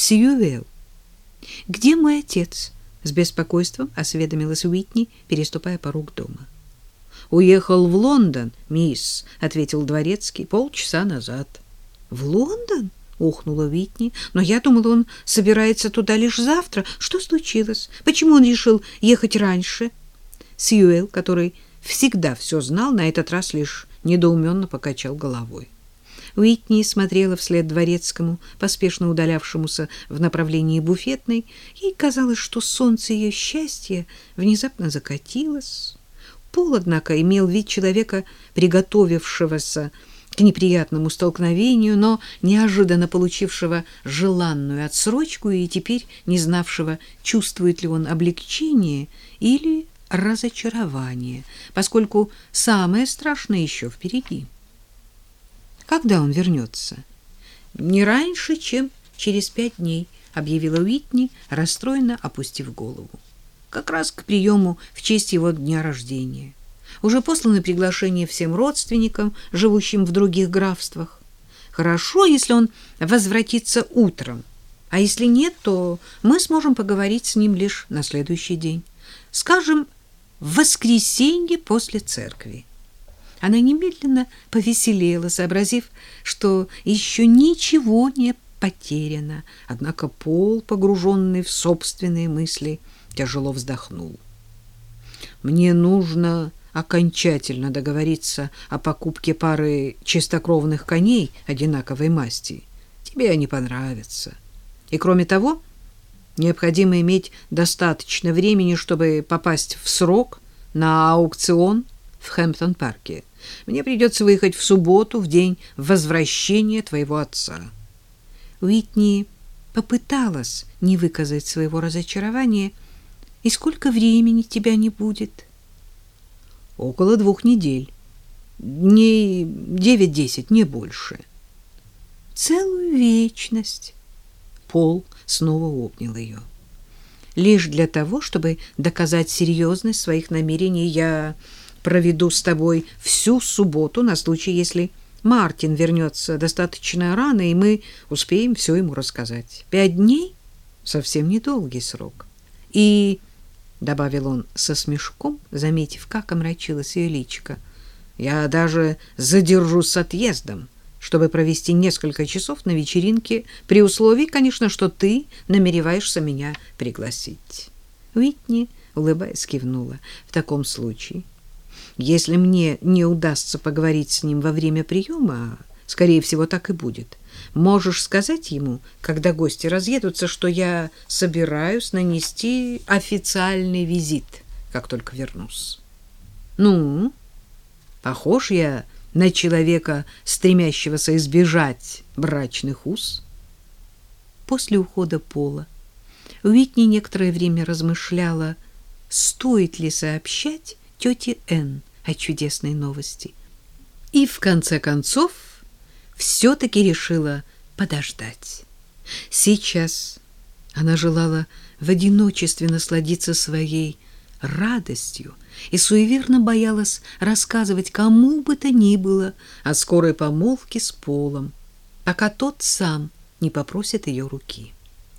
Сьюэлл. Где мой отец? С беспокойством осведомилась Уитни, переступая порог дома. Уехал в Лондон, мисс, ответил дворецкий полчаса назад. В Лондон? охнула Витни. Но я думала, он собирается туда лишь завтра. Что случилось? Почему он решил ехать раньше? Сьюэл, который всегда все знал, на этот раз лишь недоуменно покачал головой. Уитни смотрела вслед дворецкому, поспешно удалявшемуся в направлении буфетной. Ей казалось, что солнце ее счастья внезапно закатилось. Пол, однако, имел вид человека, приготовившегося к неприятному столкновению, но неожиданно получившего желанную отсрочку и теперь не знавшего, чувствует ли он облегчение или разочарование, поскольку самое страшное еще впереди. Когда он вернется? Не раньше, чем через пять дней, объявила Уитни, расстроенно опустив голову. Как раз к приему в честь его дня рождения. Уже посланы приглашения всем родственникам, живущим в других графствах. Хорошо, если он возвратится утром, а если нет, то мы сможем поговорить с ним лишь на следующий день. Скажем, в воскресенье после церкви. Она немедленно повеселела, сообразив, что еще ничего не потеряно. Однако Пол, погруженный в собственные мысли, тяжело вздохнул. «Мне нужно окончательно договориться о покупке пары чистокровных коней одинаковой масти. Тебе они понравятся. И кроме того, необходимо иметь достаточно времени, чтобы попасть в срок на аукцион в Хэмптон-парке. Мне придется выехать в субботу, в день возвращения твоего отца. Уитни попыталась не выказать своего разочарования. И сколько времени тебя не будет? — Около двух недель. Дней девять-десять, не больше. Целую вечность. Пол снова обнял ее. Лишь для того, чтобы доказать серьезность своих намерений, я проведу с тобой всю субботу на случай, если Мартин вернется достаточно рано, и мы успеем все ему рассказать. Пять дней — совсем недолгий срок. И — добавил он со смешком, заметив, как омрачилась ее личико. — Я даже задержусь с отъездом, чтобы провести несколько часов на вечеринке, при условии, конечно, что ты намереваешься меня пригласить. Уитни, улыбаясь, кивнула. — В таком случае, если мне не удастся поговорить с ним во время приема, скорее всего, так и будет, Можешь сказать ему, когда гости разъедутся, что я собираюсь нанести официальный визит, как только вернусь. Ну, похож я на человека, стремящегося избежать брачных уз. После ухода Пола Уитни некоторое время размышляла, стоит ли сообщать тете Н о чудесной новости. И в конце концов все-таки решила подождать. Сейчас она желала в одиночестве насладиться своей радостью и суеверно боялась рассказывать кому бы то ни было о скорой помолвке с Полом, пока тот сам не попросит ее руки.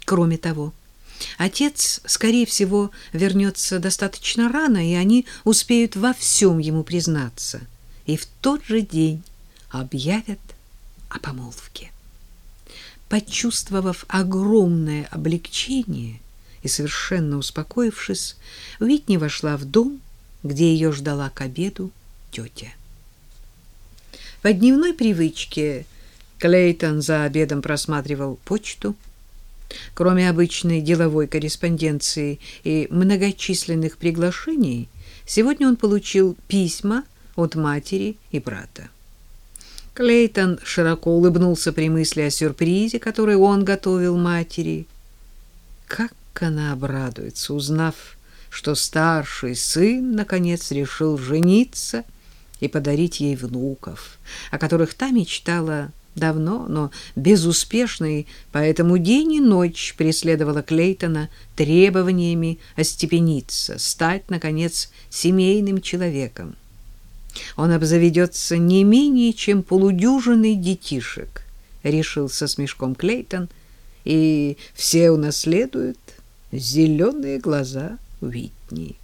Кроме того, отец, скорее всего, вернется достаточно рано, и они успеют во всем ему признаться, и в тот же день объявят о помолвке. Почувствовав огромное облегчение и совершенно успокоившись, Уитни вошла в дом, где ее ждала к обеду тетя. По дневной привычке Клейтон за обедом просматривал почту. Кроме обычной деловой корреспонденции и многочисленных приглашений, сегодня он получил письма от матери и брата. Клейтон широко улыбнулся при мысли о сюрпризе, который он готовил матери. Как она обрадуется, узнав, что старший сын наконец решил жениться и подарить ей внуков, о которых та мечтала давно, но безуспешно, и поэтому день и ночь преследовала Клейтона требованиями остепениться, стать, наконец, семейным человеком. Он обзаведется не менее чем полудюжиной детишек, решил со смешком Клейтон и все унаследуют зеленые глаза Уитни.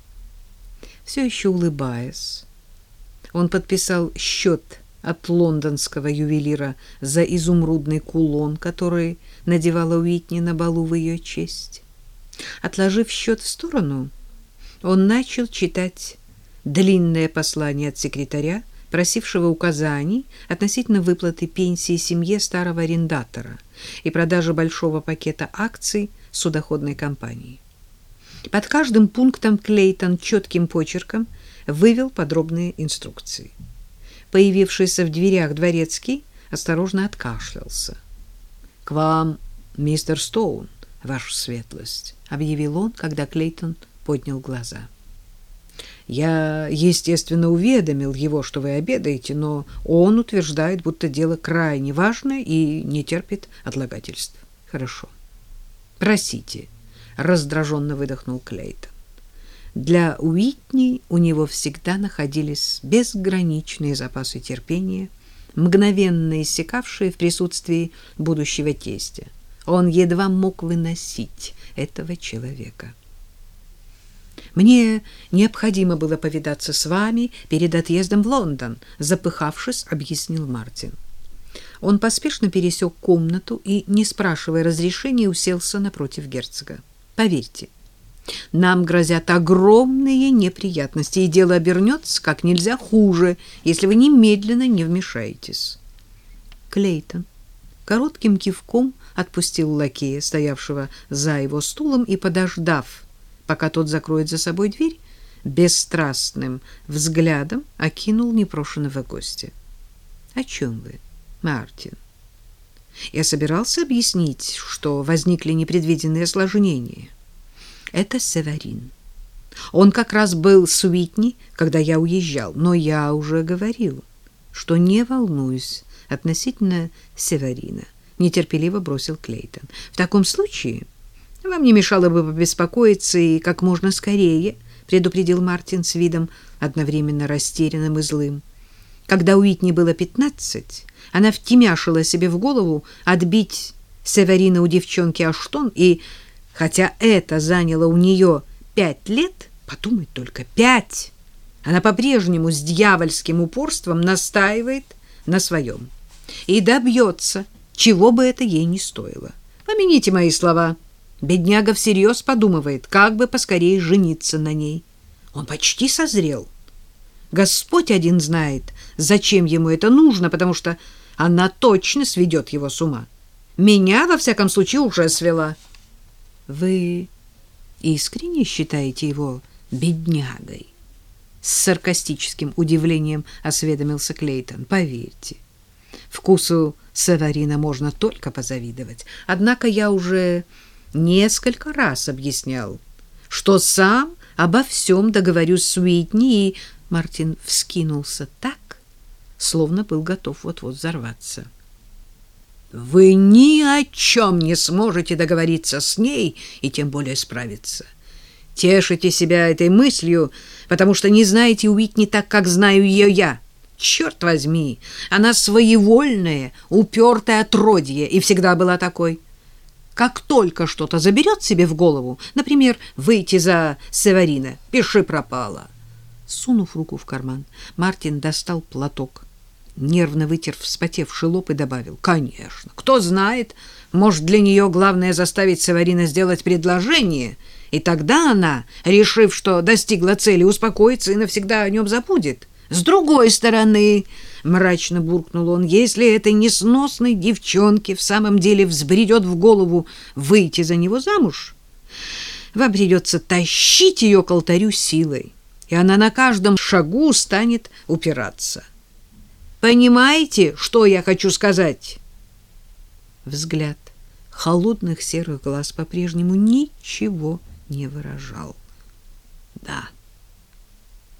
Все еще улыбаясь, он подписал счет от лондонского ювелира за изумрудный кулон, который надевала Уитни на балу в ее честь. Отложив счет в сторону, он начал читать длинное послание от секретаря, просившего указаний относительно выплаты пенсии семье старого арендатора и продажи большого пакета акций судоходной компании. Под каждым пунктом Клейтон четким почерком вывел подробные инструкции. Появившийся в дверях дворецкий осторожно откашлялся. — К вам, мистер Стоун, ваша светлость, — объявил он, когда Клейтон поднял глаза. — Я, естественно, уведомил его, что вы обедаете, но он утверждает, будто дело крайне важное и не терпит отлагательств. — Хорошо. — Просите, — раздраженно выдохнул Клейтон. Для Уитни у него всегда находились безграничные запасы терпения, мгновенно иссякавшие в присутствии будущего тестя. Он едва мог выносить этого человека. Мне необходимо было повидаться с вами перед отъездом в Лондон, запыхавшись, объяснил Мартин. Он поспешно пересек комнату и, не спрашивая разрешения, уселся напротив герцога. Поверьте, нам грозят огромные неприятности, и дело обернется как нельзя хуже, если вы немедленно не вмешаетесь. Клейтон коротким кивком отпустил лакея, стоявшего за его стулом, и, подождав, пока тот закроет за собой дверь, бесстрастным взглядом окинул непрошенного гостя. — О чем вы, Мартин? Я собирался объяснить, что возникли непредвиденные осложнения. Это Северин. Он как раз был с Уитни, когда я уезжал, но я уже говорил, что не волнуюсь относительно Северина, нетерпеливо бросил Клейтон. В таком случае вам не мешало бы побеспокоиться и как можно скорее, предупредил Мартин с видом одновременно растерянным и злым. Когда Уитни было пятнадцать, она втемяшила себе в голову отбить Северина у девчонки Аштон и Хотя это заняло у нее пять лет, подумать только, пять, она по-прежнему с дьявольским упорством настаивает на своем и добьется, чего бы это ей не стоило. Помяните мои слова. Бедняга всерьез подумывает, как бы поскорее жениться на ней. Он почти созрел. Господь один знает, зачем ему это нужно, потому что она точно сведет его с ума. Меня, во всяком случае, уже свела. Вы искренне считаете его беднягой? С саркастическим удивлением осведомился Клейтон. Поверьте, вкусу Саварина можно только позавидовать. Однако я уже несколько раз объяснял, что сам обо всем договорюсь с Уитни, и Мартин вскинулся так, словно был готов вот-вот взорваться. — вы ни о чем не сможете договориться с ней и тем более справиться. Тешите себя этой мыслью, потому что не знаете Уитни так, как знаю ее я. Черт возьми, она своевольная, упертая отродье и всегда была такой. Как только что-то заберет себе в голову, например, выйти за Северина, пиши пропало. Сунув руку в карман, Мартин достал платок нервно вытер вспотевший лоб и добавил: "Конечно. Кто знает, может, для нее главное заставить Саварина сделать предложение, и тогда она, решив, что достигла цели, успокоится и навсегда о нем забудет. С другой стороны, мрачно буркнул он, если этой несносной девчонке в самом деле взбредет в голову выйти за него замуж, вам придется тащить ее к алтарю силой, и она на каждом шагу станет упираться. Понимаете, что я хочу сказать? Взгляд холодных серых глаз по-прежнему ничего не выражал. Да.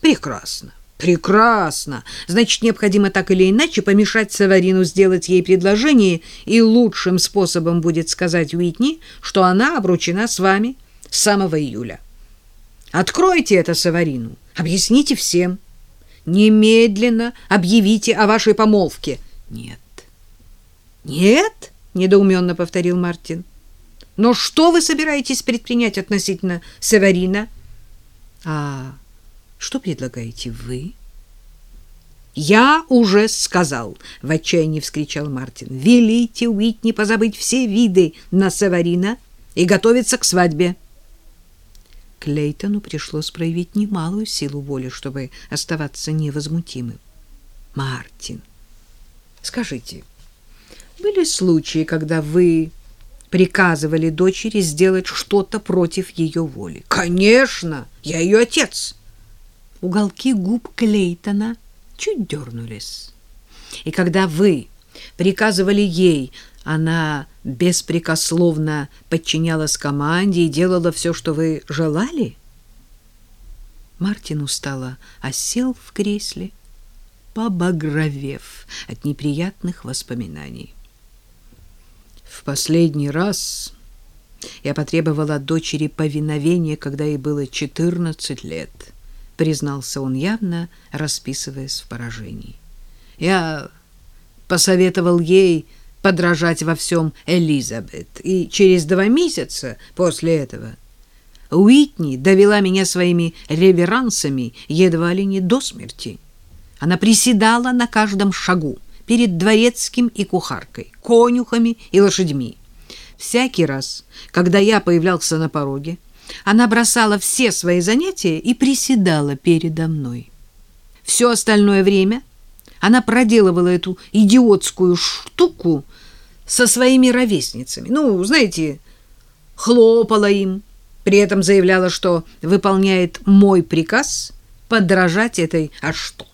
Прекрасно. Прекрасно. Значит, необходимо так или иначе помешать Саварину сделать ей предложение, и лучшим способом будет сказать Уитни, что она обручена с вами с самого июля. Откройте это Саварину. Объясните всем. Немедленно объявите о вашей помолвке. Нет. Нет, недоуменно повторил Мартин. Но что вы собираетесь предпринять относительно Северина? А что предлагаете вы? Я уже сказал, в отчаянии вскричал Мартин. Велите Уитни позабыть все виды на Северина и готовиться к свадьбе. Клейтону пришлось проявить немалую силу воли, чтобы оставаться невозмутимым. Мартин, скажите, были случаи, когда вы приказывали дочери сделать что-то против ее воли? Конечно, я ее отец. Уголки губ Клейтона чуть дернулись. И когда вы приказывали ей она беспрекословно подчинялась команде и делала все, что вы желали? Мартин устало осел в кресле, побагровев от неприятных воспоминаний. В последний раз я потребовал от дочери повиновения, когда ей было четырнадцать лет, признался он явно, расписываясь в поражении. Я посоветовал ей подражать во всем Элизабет. И через два месяца после этого Уитни довела меня своими реверансами едва ли не до смерти. Она приседала на каждом шагу перед дворецким и кухаркой, конюхами и лошадьми. Всякий раз, когда я появлялся на пороге, она бросала все свои занятия и приседала передо мной. Все остальное время она проделывала эту идиотскую штуку со своими ровесницами. Ну, знаете, хлопала им, при этом заявляла, что выполняет мой приказ подражать этой «а что?».